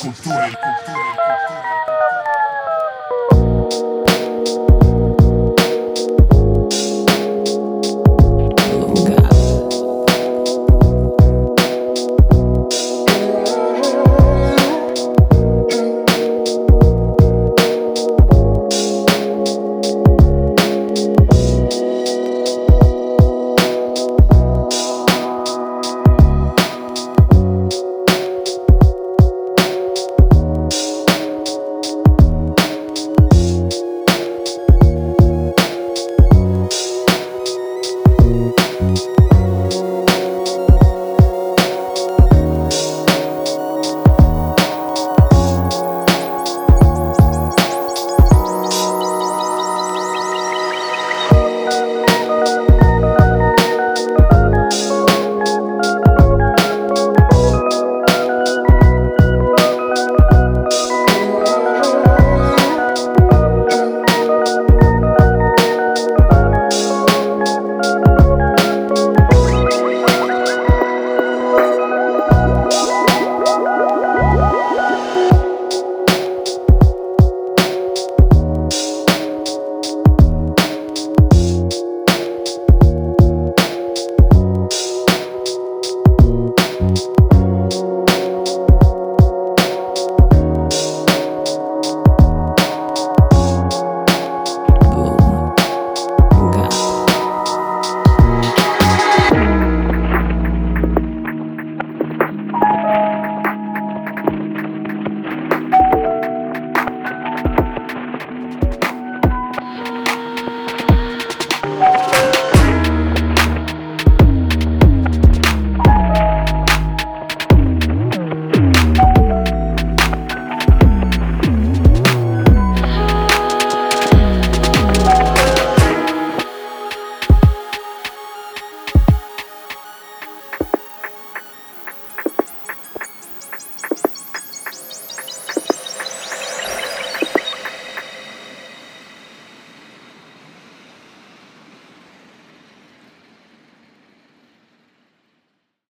cultura, cultura, cultura.